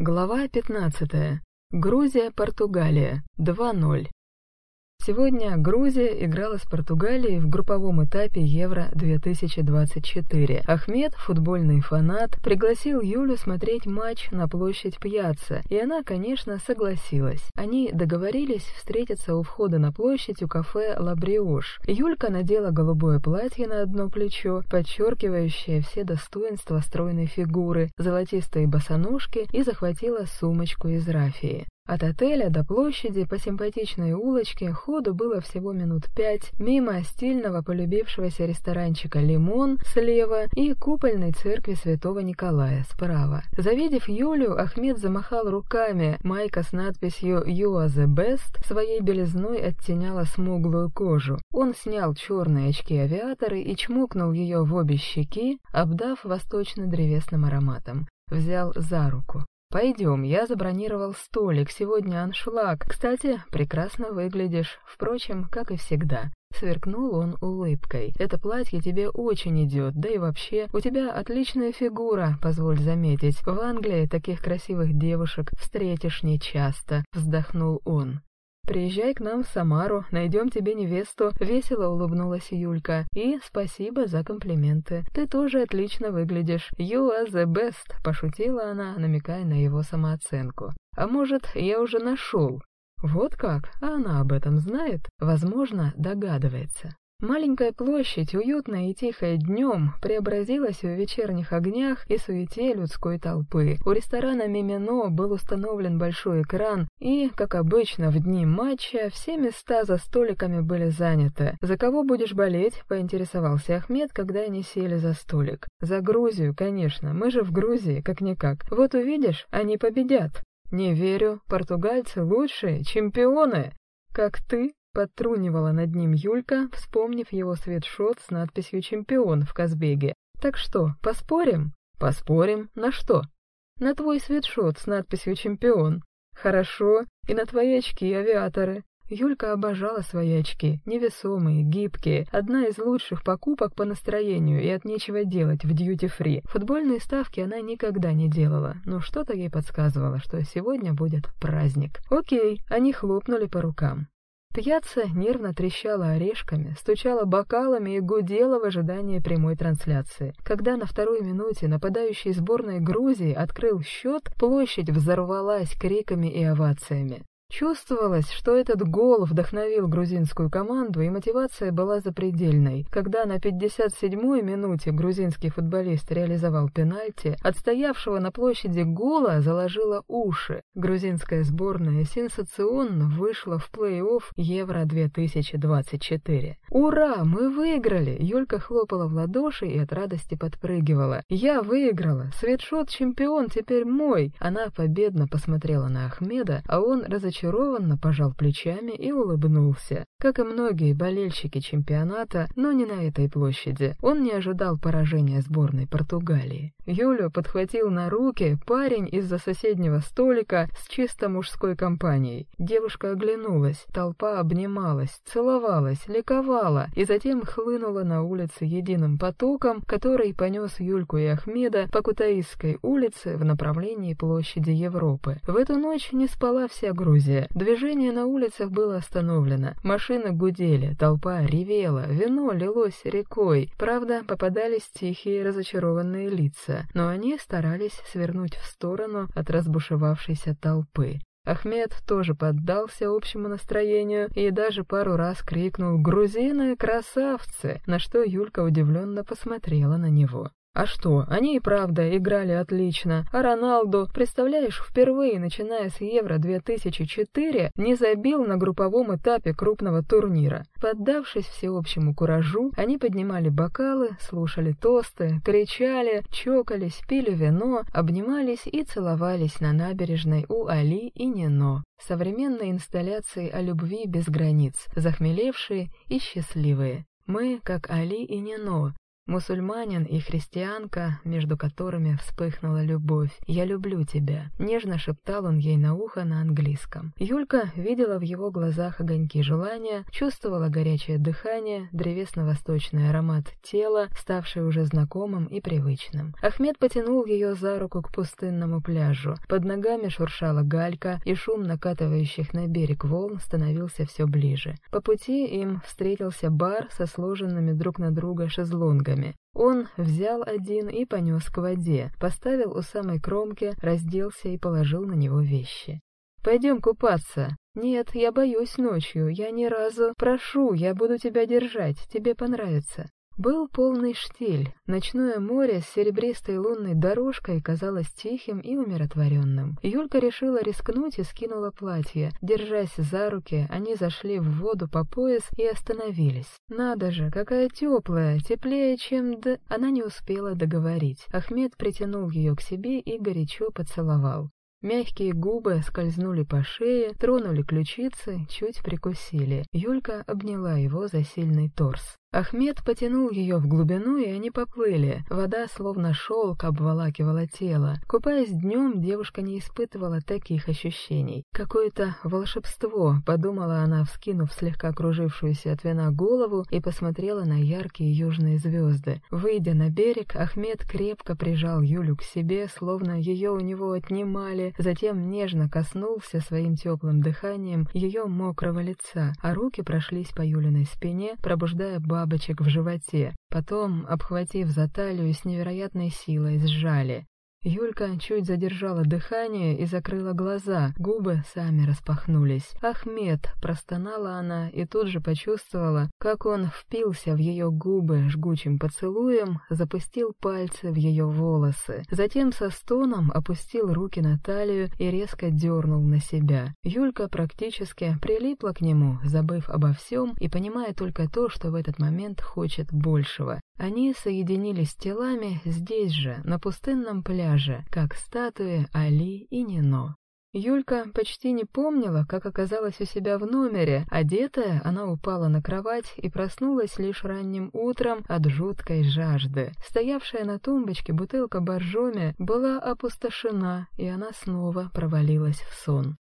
Глава 15. Грузия, Португалия. 2-0. Сегодня Грузия играла с Португалией в групповом этапе Евро-2024. Ахмед, футбольный фанат, пригласил Юлю смотреть матч на площадь Пьяцца, и она, конечно, согласилась. Они договорились встретиться у входа на площадь у кафе «Лабриош». Юлька надела голубое платье на одно плечо, подчеркивающее все достоинства стройной фигуры, золотистые босоножки и захватила сумочку из рафии. От отеля до площади по симпатичной улочке ходу было всего минут пять, мимо стильного полюбившегося ресторанчика «Лимон» слева и купольной церкви святого Николая справа. Завидев Юлю, Ахмед замахал руками, майка с надписью «You are the best» своей белизной оттеняла смуглую кожу. Он снял черные очки-авиаторы и чмокнул ее в обе щеки, обдав восточно-древесным ароматом. Взял за руку. «Пойдем, я забронировал столик, сегодня аншлаг. Кстати, прекрасно выглядишь, впрочем, как и всегда». Сверкнул он улыбкой. «Это платье тебе очень идет, да и вообще, у тебя отличная фигура, позволь заметить. В Англии таких красивых девушек встретишь нечасто», — вздохнул он. «Приезжай к нам в Самару, найдем тебе невесту», — весело улыбнулась Юлька. «И спасибо за комплименты. Ты тоже отлично выглядишь. You are the best», — пошутила она, намекая на его самооценку. «А может, я уже нашел?» Вот как? А она об этом знает? Возможно, догадывается. Маленькая площадь, уютная и тихая днем, преобразилась в вечерних огнях и суете людской толпы. У ресторана «Мимино» был установлен большой экран, и, как обычно, в дни матча все места за столиками были заняты. «За кого будешь болеть?» — поинтересовался Ахмед, когда они сели за столик. «За Грузию, конечно. Мы же в Грузии, как-никак. Вот увидишь, они победят». «Не верю. Португальцы лучшие, чемпионы!» «Как ты?» Подтрунивала над ним Юлька, вспомнив его свитшот с надписью «Чемпион» в Казбеге. «Так что, поспорим?» «Поспорим. На что?» «На твой свитшот с надписью «Чемпион». «Хорошо. И на твои очки авиаторы». Юлька обожала свои очки, невесомые, гибкие, одна из лучших покупок по настроению и от нечего делать в дьюти-фри. Футбольные ставки она никогда не делала, но что-то ей подсказывало, что сегодня будет праздник. Окей, они хлопнули по рукам. Пьяца нервно трещала орешками, стучала бокалами и гудела в ожидании прямой трансляции. Когда на второй минуте нападающий сборной Грузии открыл счет, площадь взорвалась криками и овациями. Чувствовалось, что этот гол вдохновил грузинскую команду, и мотивация была запредельной. Когда на 57-й минуте грузинский футболист реализовал пенальти, отстоявшего на площади гола заложило уши. Грузинская сборная сенсационно вышла в плей-офф Евро-2024. «Ура! Мы выиграли!» Юлька хлопала в ладоши и от радости подпрыгивала. «Я выиграла! Светшот чемпион теперь мой!» Она победно посмотрела на Ахмеда, а он разочарованно разочарованно пожал плечами и улыбнулся. Как и многие болельщики чемпионата, но не на этой площади, он не ожидал поражения сборной Португалии. Юлю подхватил на руки парень из-за соседнего столика с чисто мужской компанией. Девушка оглянулась, толпа обнималась, целовалась, ликовала и затем хлынула на улицы единым потоком, который понес Юльку и Ахмеда по Кутаисской улице в направлении площади Европы. В эту ночь не спала вся Грузия. Движение на улицах было остановлено. Машины гудели, толпа ревела, вино лилось рекой. Правда, попадались тихие разочарованные лица, но они старались свернуть в сторону от разбушевавшейся толпы. Ахмед тоже поддался общему настроению и даже пару раз крикнул «Грузины, красавцы!», на что Юлька удивленно посмотрела на него. А что, они и правда играли отлично, а Роналду, представляешь, впервые, начиная с Евро-2004, не забил на групповом этапе крупного турнира. Поддавшись всеобщему куражу, они поднимали бокалы, слушали тосты, кричали, чокались, пили вино, обнимались и целовались на набережной у Али и Нино. Современные инсталляции о любви без границ, захмелевшие и счастливые. Мы, как Али и Нино, Мусульманин и христианка, между которыми вспыхнула любовь. «Я люблю тебя», — нежно шептал он ей на ухо на английском. Юлька видела в его глазах огоньки желания, чувствовала горячее дыхание, древесно-восточный аромат тела, ставший уже знакомым и привычным. Ахмед потянул ее за руку к пустынному пляжу. Под ногами шуршала галька, и шум накатывающих на берег волн становился все ближе. По пути им встретился бар со сложенными друг на друга шезлонгами, руками. Он взял один и понес к воде, поставил у самой кромки, разделся и положил на него вещи. «Пойдем купаться». «Нет, я боюсь ночью, я ни разу...» «Прошу, я буду тебя держать, тебе понравится». Был полный штиль. Ночное море с серебристой лунной дорожкой казалось тихим и умиротворенным. Юлька решила рискнуть и скинула платье. Держась за руки, они зашли в воду по пояс и остановились. «Надо же, какая теплая, теплее, чем д...» Она не успела договорить. Ахмед притянул ее к себе и горячо поцеловал. Мягкие губы скользнули по шее, тронули ключицы, чуть прикусили. Юлька обняла его за сильный торс. Ахмед потянул ее в глубину, и они поплыли. Вода, словно шелк, обволакивала тело. Купаясь днем, девушка не испытывала таких ощущений. «Какое-то волшебство», — подумала она, вскинув слегка кружившуюся от вина голову и посмотрела на яркие южные звезды. Выйдя на берег, Ахмед крепко прижал Юлю к себе, словно ее у него отнимали, затем нежно коснулся своим теплым дыханием ее мокрого лица, а руки прошлись по Юлиной спине, пробуждая бабочек в животе, потом, обхватив за талию, с невероятной силой сжали. Юлька чуть задержала дыхание и закрыла глаза, губы сами распахнулись. «Ахмед!» — простонала она и тут же почувствовала, как он впился в ее губы жгучим поцелуем, запустил пальцы в ее волосы. Затем со стоном опустил руки на талию и резко дернул на себя. Юлька практически прилипла к нему, забыв обо всем и понимая только то, что в этот момент хочет большего. Они соединились телами здесь же, на пустынном пляже, как статуи Али и Нино. Юлька почти не помнила, как оказалась у себя в номере. Одетая, она упала на кровать и проснулась лишь ранним утром от жуткой жажды. Стоявшая на тумбочке бутылка боржоми была опустошена, и она снова провалилась в сон.